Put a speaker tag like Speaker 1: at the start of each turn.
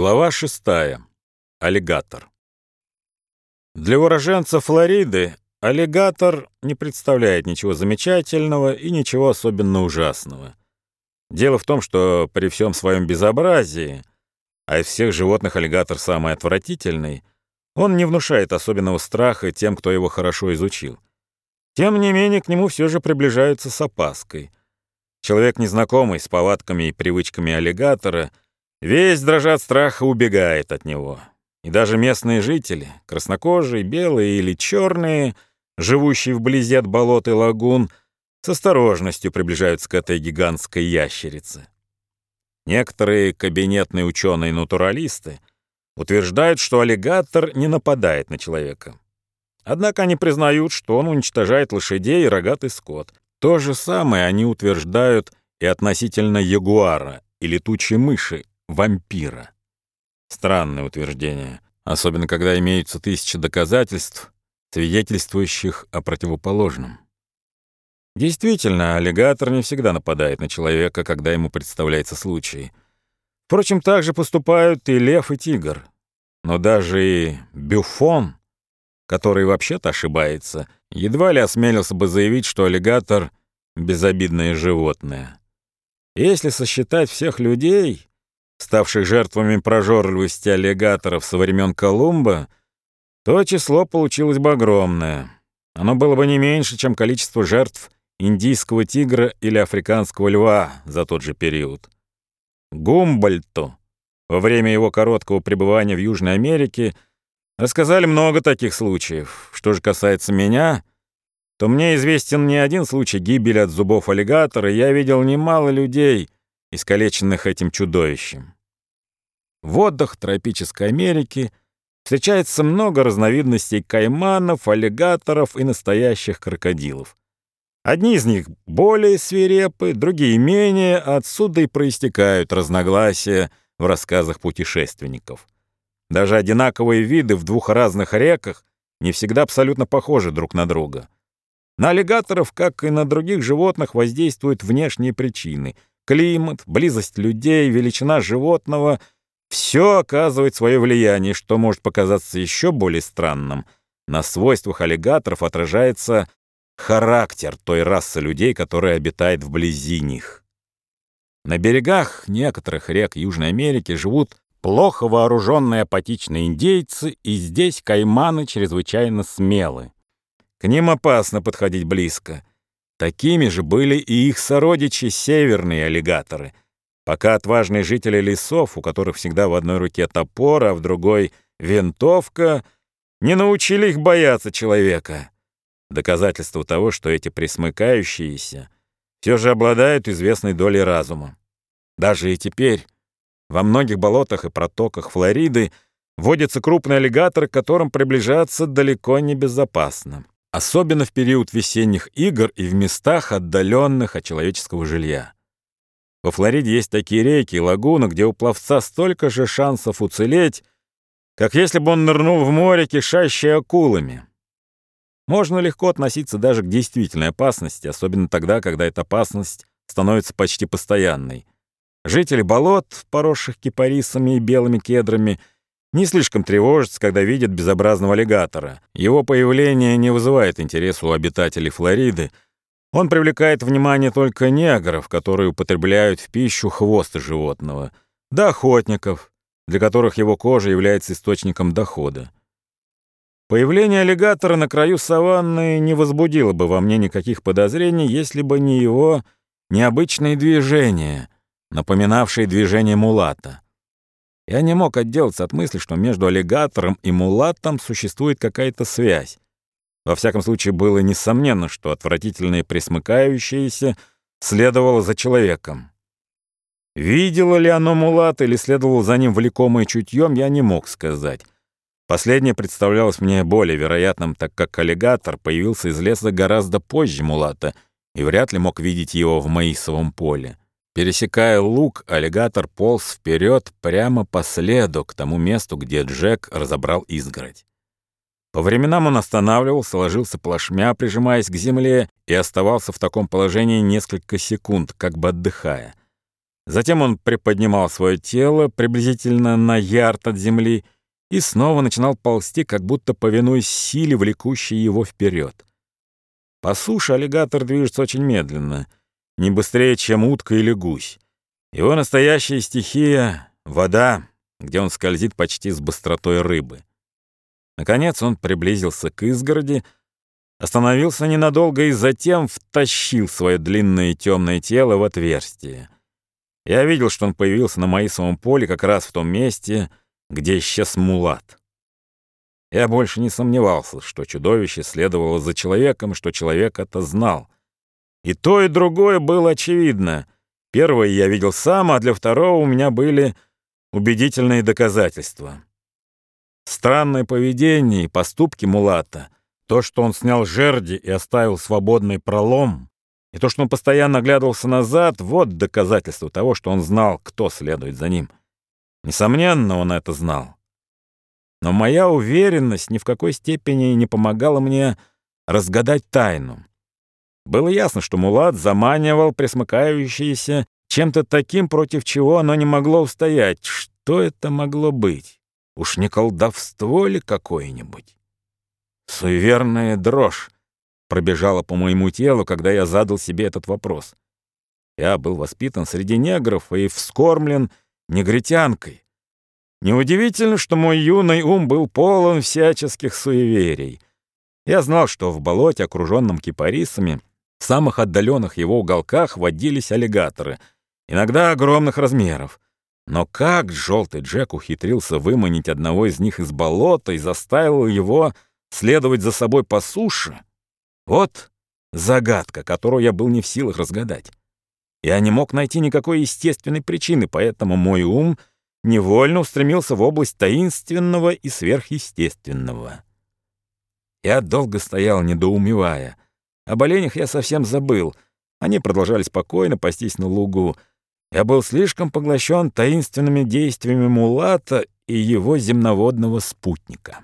Speaker 1: Глава шестая. Аллигатор. Для уроженца Флориды аллигатор не представляет ничего замечательного и ничего особенно ужасного. Дело в том, что при всем своем безобразии, а из всех животных аллигатор самый отвратительный, он не внушает особенного страха тем, кто его хорошо изучил. Тем не менее, к нему все же приближаются с опаской. Человек, незнакомый с повадками и привычками аллигатора — Весь дрожа от страха убегает от него. И даже местные жители, краснокожие, белые или черные, живущие вблизи от болот и лагун, с осторожностью приближаются к этой гигантской ящерице. Некоторые кабинетные ученые-натуралисты утверждают, что аллигатор не нападает на человека. Однако они признают, что он уничтожает лошадей и рогатый скот. То же самое они утверждают и относительно ягуара и летучей мыши, вампира. Странное утверждение, особенно когда имеются тысячи доказательств, свидетельствующих о противоположном. Действительно, аллигатор не всегда нападает на человека, когда ему представляется случай. Впрочем, так же поступают и лев, и тигр. Но даже и Бюфон, который вообще-то ошибается, едва ли осмелился бы заявить, что аллигатор — безобидное животное. Если сосчитать всех людей, ставших жертвами прожорливости аллигаторов со времен Колумба, то число получилось бы огромное. Оно было бы не меньше, чем количество жертв индийского тигра или африканского льва за тот же период. Гумбольту во время его короткого пребывания в Южной Америке рассказали много таких случаев. Что же касается меня, то мне известен не один случай гибели от зубов аллигатора, я видел немало людей — искалеченных этим чудовищем. В водах тропической Америки встречается много разновидностей кайманов, аллигаторов и настоящих крокодилов. Одни из них более свирепы, другие менее, отсюда и проистекают разногласия в рассказах путешественников. Даже одинаковые виды в двух разных реках не всегда абсолютно похожи друг на друга. На аллигаторов, как и на других животных, воздействуют внешние причины — климат, близость людей, величина животного — все оказывает свое влияние, что может показаться еще более странным. На свойствах аллигаторов отражается характер той расы людей, которая обитает вблизи них. На берегах некоторых рек Южной Америки живут плохо вооруженные апатичные индейцы, и здесь кайманы чрезвычайно смелы. К ним опасно подходить близко. Такими же были и их сородичи северные аллигаторы. Пока отважные жители лесов, у которых всегда в одной руке топор, а в другой — винтовка, не научили их бояться человека. Доказательство того, что эти присмыкающиеся все же обладают известной долей разума. Даже и теперь во многих болотах и протоках Флориды водятся крупные аллигаторы, к которым приближаться далеко не безопасно особенно в период весенних игр и в местах, отдаленных от человеческого жилья. Во Флориде есть такие реки и лагуны, где у пловца столько же шансов уцелеть, как если бы он нырнул в море, кишащее акулами. Можно легко относиться даже к действительной опасности, особенно тогда, когда эта опасность становится почти постоянной. Жители болот, поросших кипарисами и белыми кедрами — не слишком тревожится, когда видит безобразного аллигатора. Его появление не вызывает интереса у обитателей Флориды. Он привлекает внимание только негров, которые употребляют в пищу хвост животного, да охотников, для которых его кожа является источником дохода. Появление аллигатора на краю саванны не возбудило бы во мне никаких подозрений, если бы не его необычные движения, напоминавшие движение мулата. Я не мог отделаться от мысли, что между аллигатором и мулатом существует какая-то связь. Во всяком случае, было несомненно, что отвратительное присмыкающееся следовало за человеком. Видело ли оно мулат или следовало за ним влекомое чутьем, я не мог сказать. Последнее представлялось мне более вероятным, так как аллигатор появился из леса гораздо позже мулата и вряд ли мог видеть его в Маисовом поле. Пересекая луг, аллигатор полз вперед прямо по следу к тому месту, где Джек разобрал изгородь. По временам он останавливался, ложился плашмя, прижимаясь к земле, и оставался в таком положении несколько секунд, как бы отдыхая. Затем он приподнимал свое тело приблизительно на ярд от земли и снова начинал ползти, как будто повинуясь силе, влекущей его вперед. По суше аллигатор движется очень медленно, не быстрее, чем утка или гусь. Его настоящая стихия — вода, где он скользит почти с быстротой рыбы. Наконец он приблизился к изгороди, остановился ненадолго и затем втащил свое длинное темное тело в отверстие. Я видел, что он появился на Маисовом поле как раз в том месте, где исчез мулат. Я больше не сомневался, что чудовище следовало за человеком, что человек это знал. И то, и другое было очевидно. Первое я видел сам, а для второго у меня были убедительные доказательства. Странное поведение и поступки Мулата, то, что он снял жерди и оставил свободный пролом, и то, что он постоянно оглядывался назад, вот доказательство того, что он знал, кто следует за ним. Несомненно, он это знал. Но моя уверенность ни в какой степени не помогала мне разгадать тайну. Было ясно, что Мулат заманивал присмыкающееся чем-то таким, против чего оно не могло устоять. Что это могло быть? Уж не колдовство ли какое-нибудь? Суеверная дрожь пробежала по моему телу, когда я задал себе этот вопрос. Я был воспитан среди негров и вскормлен негритянкой. Неудивительно, что мой юный ум был полон всяческих суеверий. Я знал, что в болоте, окруженном кипарисами, в самых отдаленных его уголках водились аллигаторы, иногда огромных размеров. Но как желтый Джек ухитрился выманить одного из них из болота и заставил его следовать за собой по суше, вот загадка, которую я был не в силах разгадать. Я не мог найти никакой естественной причины, поэтому мой ум невольно устремился в область таинственного и сверхъестественного. Я долго стоял, недоумевая. Об оленях я совсем забыл. Они продолжали спокойно пастись на лугу. Я был слишком поглощен таинственными действиями Мулата и его земноводного спутника.